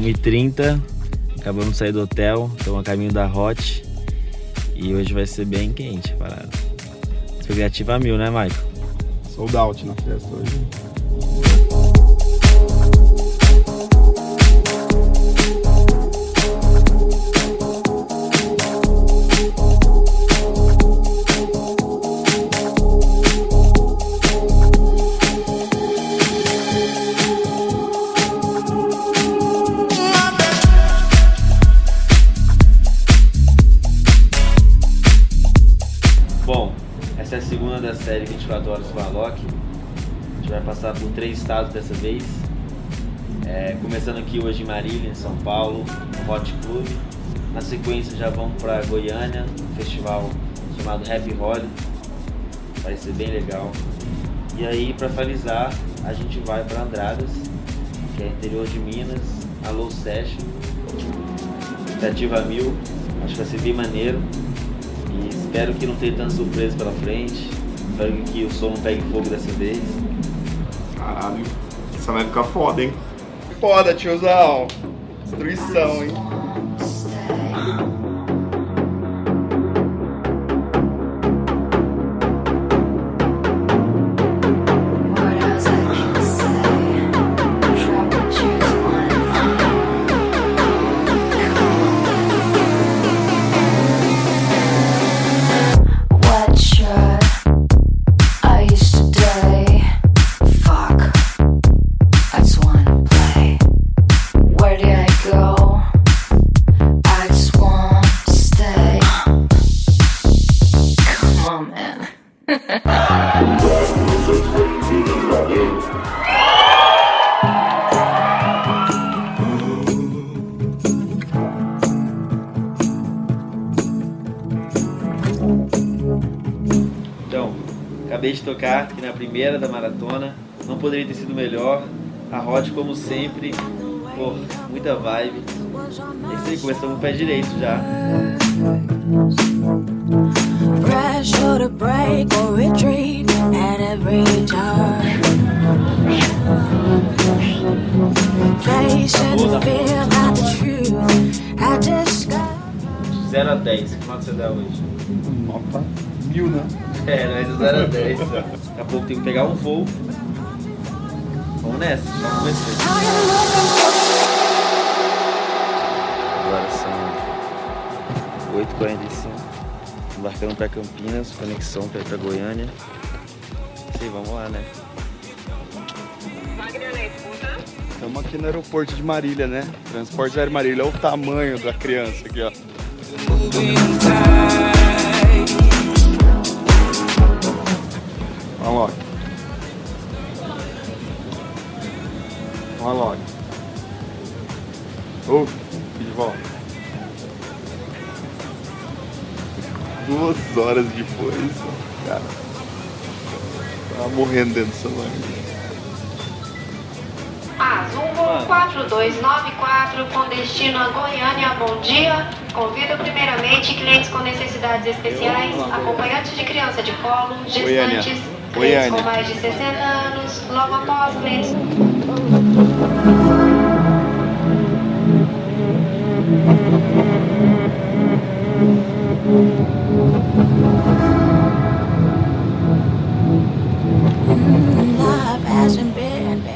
1h30, acabamos de sair do hotel, estamos a caminho da Hot e hoje vai ser bem quente, parada. Expectativa mil, né, Michael? Sold out na festa hoje. Com a Loki. A gente vai passar por três estados dessa vez. É, começando aqui hoje em Marília, em São Paulo, no Hot Club. Na sequência já vamos para Goiânia, um festival chamado Happy Holly. Vai ser bem legal. E aí, para finalizar, a gente vai para Andradas, que é interior de Minas, a Low Session. Expectativa mil, acho que vai ser bem maneiro. E espero que não tenha tanta surpresa pela frente. Espero que o som não pegue fogo dessa vez. Caralho, essa vai ficar foda, hein? Foda, tiozão. Destruição, hein? Acabei de tocar aqui na primeira da maratona. Não poderia ter sido melhor. A Hot, como sempre, pô, muita vibe. É isso aí, começamos com o pé direito já. Pressure to break or retreat at every turn. Facing the fear not the truth. I just got 0 a 10, que nota você dá hoje? Nota mil, né? É, nós 0 a 10. só. Daqui a pouco tem que pegar um voo. Vamos nessa, só comecei. Agora são 8h45. Embarcando para Campinas, conexão para ir para Goiânia. Sim, vamos lá, né? Estamos aqui no aeroporto de Marília, né? Transporte Aéreo Marília. Olha o tamanho da criança aqui, ó. Olha lá. Ô, aqui de volta. Duas horas depois, cara. Tava morrendo dentro do celular. Azul 4294 com destino a Goiânia, bom dia. Convido primeiramente clientes com necessidades especiais, acompanhantes de criança de colo, Goiânia. gestantes, clientes Goiânia. com mais de 60 anos, logo após bad.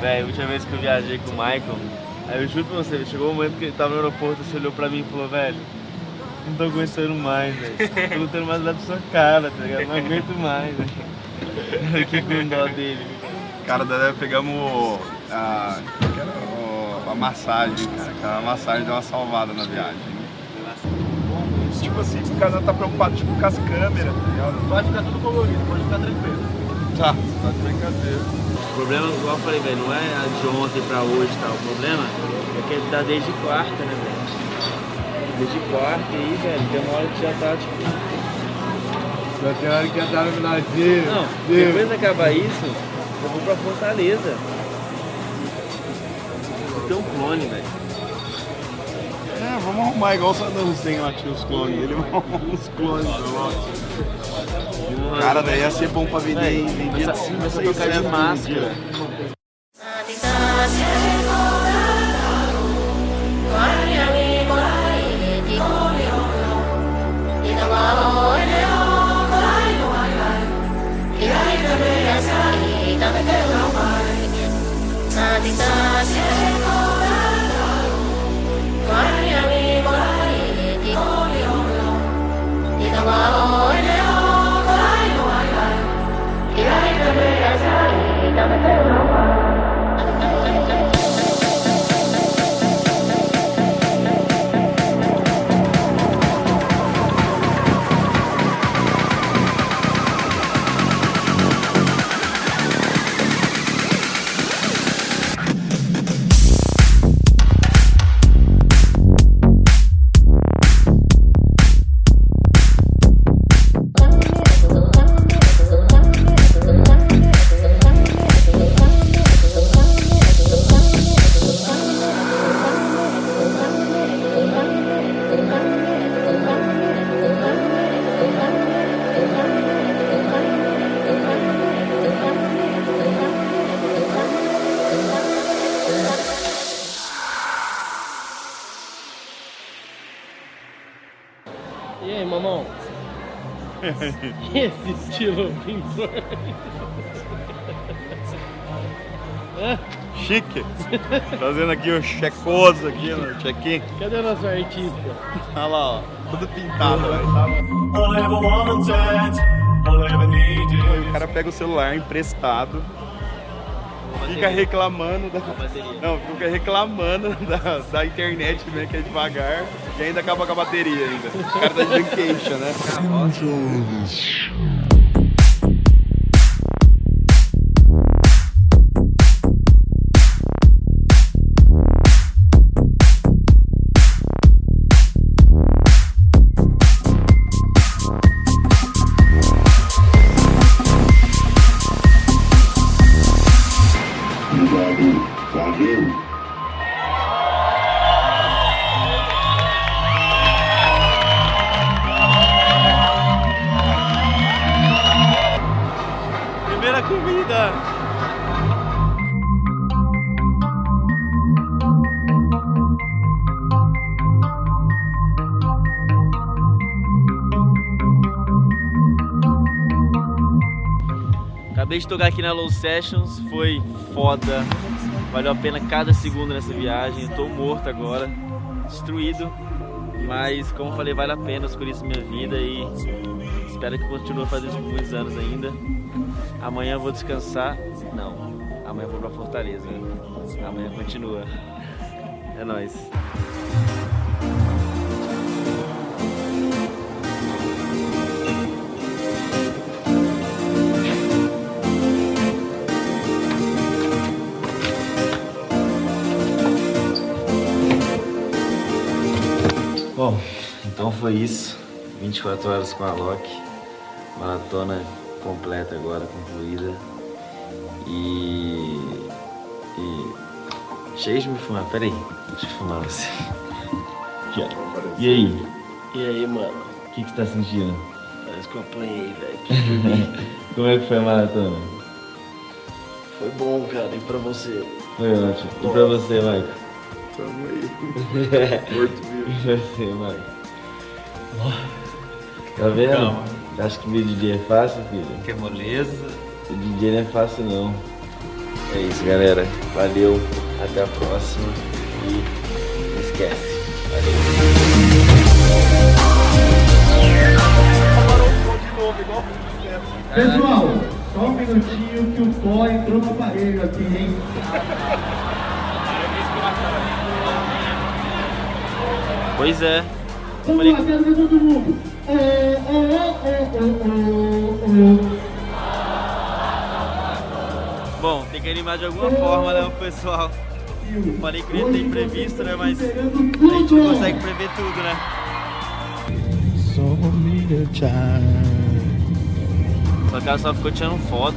Véi, a última vez que eu viajei com o Michael, aí eu juro pra você, chegou um momento que ele tava no aeroporto, você olhou pra mim e falou, velho, não tô aguentando mais, velho. Tô não tendo mais olhar pra sua cara, tá ligado? Não aguento mais, velho. Com dó dele. Cara, daí pegamos a, que o- a massagem, cara. Aquela massagem deu uma salvada na viagem. Tipo assim, o cara tá preocupado tipo, com as câmeras, tá ligado? Pode ficar tudo colorido, pode ficar tranquilo. Tá, tá de brincadeira. problema, igual eu falei, velho, não é a de ontem pra hoje, tá? O problema é que ele tá desde quarta, né, velho? Desde quarta e aí, velho, tem uma hora que já tá, tipo... Já tem hora que tá no finalzinho. Não, depois de acabar isso, eu vou pra Fortaleza. Tem um clone, velho. É, vamos arrumar igual o Saddam Hussein lá tinha os clones dele, vamos arrumar uns clones do nosso. Cara, daí ia ser bom pra vender Véi, em vendia começa- de 5 começa a tocar de máscara. Esse estilo pintor. Chique. Fazendo aqui o checoso aqui no check-in. Cadê o nosso artista? Olha lá, ó. Tudo pintado, velho. Needed. O cara pega o celular emprestado, fica reclamando da. Não, fica reclamando da, da internet também, que é devagar, e ainda acaba com a bateria ainda. O cara tá de queixa, né? De tocar aqui na Low Sessions, foi foda. Valeu a pena cada segundo nessa viagem. Eu tô morto agora, destruído. Mas como falei, vale a pena, eu escolhi isso minha vida e espero que continue fazer isso por muitos anos ainda. Amanhã eu vou descansar. Não, amanhã eu vou pra Fortaleza. Amanhã continua. É nóis. Foi isso. 24 horas com a Loki. Maratona completa agora, concluída. E. E. Cheio de me fumar. Pera aí, deixa eu fumar você. Já. E aí? E aí, mano? O que, que você tá sentindo? Parece que eu apanhei, velho. Como é que foi a maratona? Foi bom, cara. E pra você? Foi ótimo. E pra você, Mike? Tamo aí. Morto vivo. E você, Mike? Tá vendo? Acha que meu DJ é fácil, filho? Que moleza. O DJ não é fácil não. É isso, galera. Valeu. Até a próxima. E não esquece. Valeu. Pessoal, só um minutinho que o pó entrou no aparelho aqui, hein? Pois é. Vamos lá, quero ver todo mundo. É, é, é, é, é, é. Bom, tem que animar de alguma forma, né, o pessoal. Falei que não ter imprevisto, né, mas a gente não consegue prever tudo, né? Só que ela só ficou tirando foto.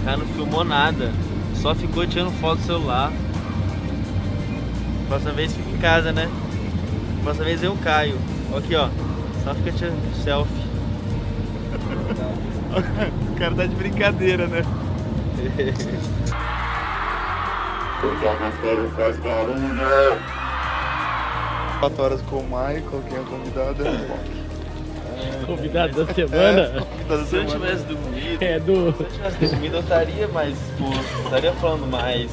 O cara não filmou nada. Só ficou tirando foto do celular. Próxima vez fica em casa, né? Próxima vez eu caio. Aqui, ó. Só fica tirando selfie. O cara tá de brincadeira, né? Quatro horas com o Michael, quem é o convidado é o Rock. Convidado da semana É, convidado da Se eu tivesse dormido, é do. se eu tivesse dormido eu estaria mais exposto, estaria falando mais.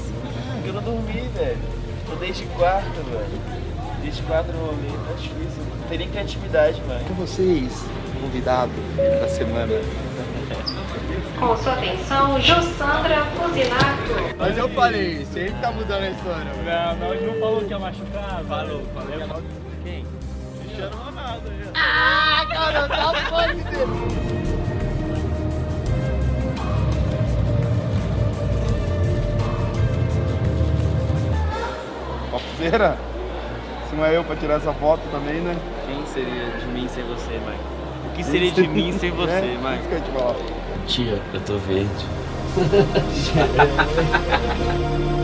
Porque eu não dormi, velho. Tô desde quarta, velho. No rolê, tá difícil. Não tem nem criatividade, mano. Com vocês, convidado da semana. Com sua atenção, Jussandra Fusinato. Mas eu falei, sempre tá mudando a história. Não, não, não falou que ia machucar. Falou, falou. machucar. Quem? Cristiano Ronaldo ó. Ah, cara, tá fone Topzera? Se não é eu pra tirar essa foto também, né? Quem seria de mim sem você, Mike? O que seria de mim sem você, É, Isso Mike? que eu ia te falar. Tia, eu tô verde.